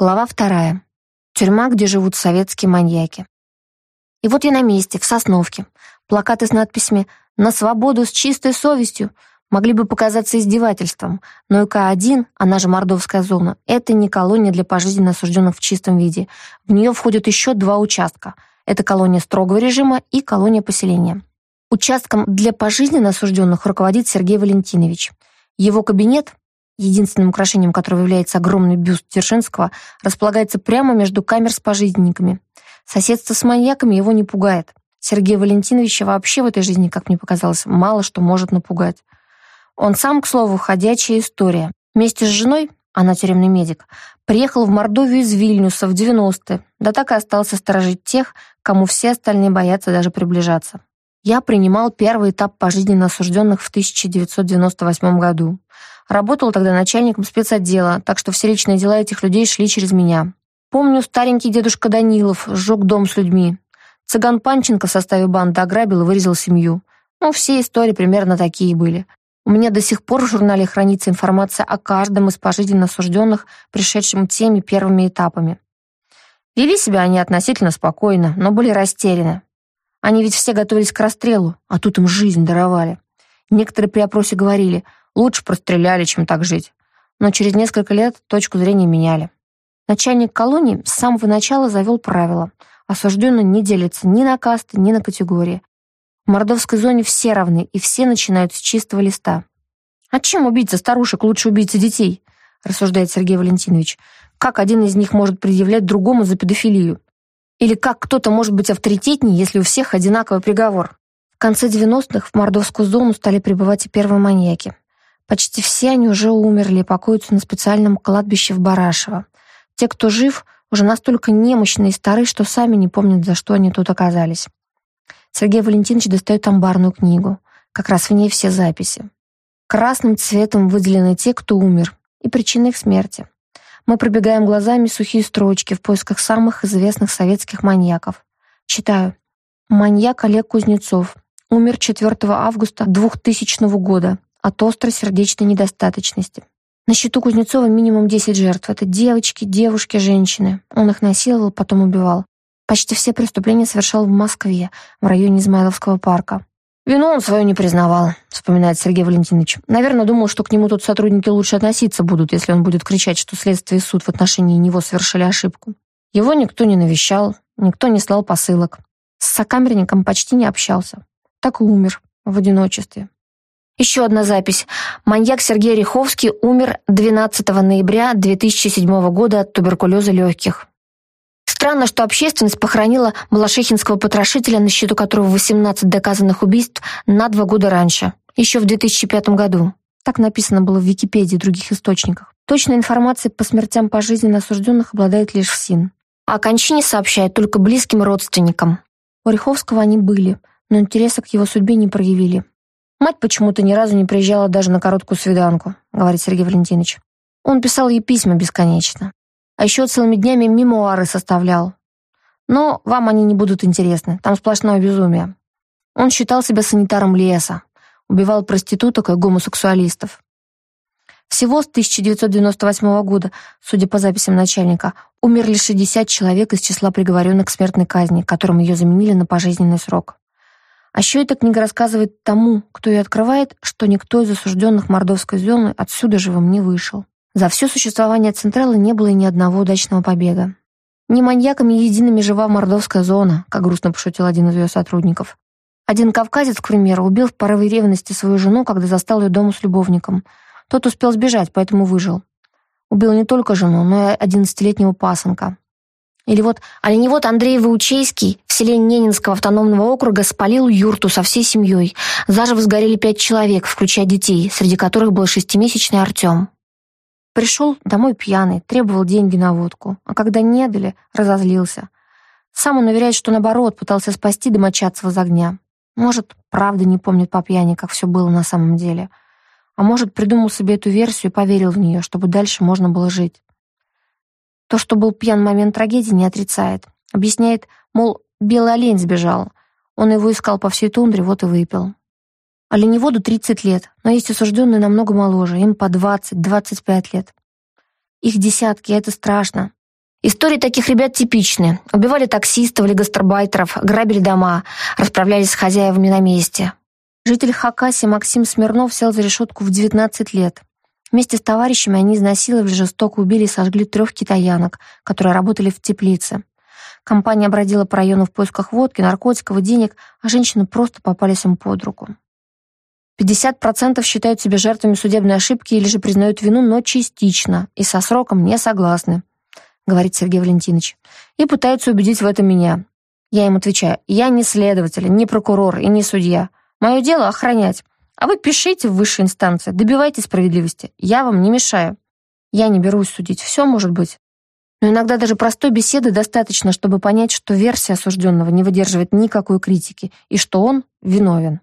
Глава вторая. Тюрьма, где живут советские маньяки. И вот я на месте, в Сосновке. Плакаты с надписями «На свободу с чистой совестью» могли бы показаться издевательством, но ИК-1, она же Мордовская зона, это не колония для пожизненно осужденных в чистом виде. В нее входят еще два участка. Это колония строгого режима и колония поселения. Участком для пожизненно осужденных руководит Сергей Валентинович. Его кабинет единственным украшением которого является огромный бюст Дзержинского, располагается прямо между камер с пожизненниками. Соседство с маньяками его не пугает. Сергея Валентиновича вообще в этой жизни, как мне показалось, мало что может напугать. Он сам, к слову, ходячая история. Вместе с женой, она тюремный медик, приехал в Мордовию из Вильнюса в 90-е, да так и остался сторожить тех, кому все остальные боятся даже приближаться. Я принимал первый этап пожизненно осужденных в 1998 году. Работал тогда начальником спецотдела, так что все личные дела этих людей шли через меня. Помню, старенький дедушка Данилов сжег дом с людьми. Цыган Панченко в составе банды ограбил и вырезал семью. Ну, все истории примерно такие были. У меня до сих пор в журнале хранится информация о каждом из пожизненно осужденных, пришедшим теми первыми этапами. Вели себя они относительно спокойно, но были растеряны. Они ведь все готовились к расстрелу, а тут им жизнь даровали. Некоторые при опросе говорили – Лучше простреляли, чем так жить. Но через несколько лет точку зрения меняли. Начальник колонии с самого начала завел правило. Осужденный не делится ни на касты, ни на категории. В мордовской зоне все равны, и все начинают с чистого листа. «А чем убийца старушек лучше убийцы детей?» рассуждает Сергей Валентинович. «Как один из них может предъявлять другому за педофилию? Или как кто-то может быть авторитетнее, если у всех одинаковый приговор?» В конце 90-х в мордовскую зону стали прибывать и первые маньяки. Почти все они уже умерли и покоятся на специальном кладбище в Барашево. Те, кто жив, уже настолько немощные и стары, что сами не помнят, за что они тут оказались. Сергей Валентинович достает амбарную книгу. Как раз в ней все записи. Красным цветом выделены те, кто умер, и причины их смерти. Мы пробегаем глазами сухие строчки в поисках самых известных советских маньяков. Читаю. Маньяк Олег Кузнецов. Умер 4 августа 2000 года от острой сердечной недостаточности. На счету Кузнецова минимум 10 жертв. Это девочки, девушки, женщины. Он их насиловал, потом убивал. Почти все преступления совершал в Москве, в районе Измайловского парка. «Вину он свою не признавал», — вспоминает Сергей Валентинович. «Наверное, думал, что к нему тут сотрудники лучше относиться будут, если он будет кричать, что следствие и суд в отношении него совершили ошибку. Его никто не навещал, никто не слал посылок. С сокамерником почти не общался. Так и умер в одиночестве. Еще одна запись. Маньяк Сергей Риховский умер 12 ноября 2007 года от туберкулеза легких. Странно, что общественность похоронила малошехинского потрошителя, на счету которого 18 доказанных убийств, на два года раньше, еще в 2005 году. Так написано было в Википедии и других источниках. Точной информации по смертям пожизненно осужденных обладает лишь ФСИН. О кончине сообщают только близким родственникам. У Риховского они были, но интереса к его судьбе не проявили. Мать почему-то ни разу не приезжала даже на короткую свиданку, говорит Сергей Валентинович. Он писал ей письма бесконечно. А еще целыми днями мемуары составлял. Но вам они не будут интересны, там сплошное безумие. Он считал себя санитаром леса, убивал проституток и гомосексуалистов. Всего с 1998 года, судя по записям начальника, умерли 60 человек из числа приговоренных к смертной казни, которым ее заменили на пожизненный срок. А еще эта книга рассказывает тому, кто ее открывает, что никто из осужденных мордовской зоны отсюда живым не вышел. За все существование Централа не было ни одного удачного побега. Не маньяками едиными жива мордовская зона, как грустно пошутил один из ее сотрудников. Один кавказец, к примеру, убил в порыве ревности свою жену, когда застал ее дома с любовником. Тот успел сбежать, поэтому выжил. Убил не только жену, но и одиннадцатилетнего пасынка. Или вот оленевод Андрей Ваучейский в селе Ненинского автономного округа спалил юрту со всей семьей. Заживо сгорели пять человек, включая детей, среди которых был шестимесячный Артем. Пришел домой пьяный, требовал деньги на водку, а когда не дали, разозлился. Сам он уверяет, что наоборот, пытался спасти домочадцев из огня. Может, правда не помнит по пьяни, как все было на самом деле. А может, придумал себе эту версию и поверил в нее, чтобы дальше можно было жить. То, что был пьян в момент трагедии, не отрицает. Объясняет, мол, белый олень сбежал. Он его искал по всей тундре, вот и выпил. Оленеводу 30 лет, но есть осужденные намного моложе, им по 20-25 лет. Их десятки, это страшно. Истории таких ребят типичны. Убивали таксистов или гастарбайтеров, грабили дома, расправлялись с хозяевами на месте. Житель Хакаси Максим Смирнов сел за решетку в 19 лет. Вместе с товарищами они изнасиловали, жестоко убили и сожгли трех китаянок, которые работали в теплице. Компания бродила по району в поисках водки, наркотиков и денег, а женщины просто попались им под руку. 50% считают себя жертвами судебной ошибки или же признают вину, но частично и со сроком не согласны, говорит Сергей Валентинович, и пытаются убедить в этом меня. Я им отвечаю, я не следователь, не прокурор и не судья. Мое дело охранять. А вы пишите в высшей инстанции, добивайтесь справедливости. Я вам не мешаю. Я не берусь судить, все может быть. Но иногда даже простой беседы достаточно, чтобы понять, что версия осужденного не выдерживает никакой критики и что он виновен.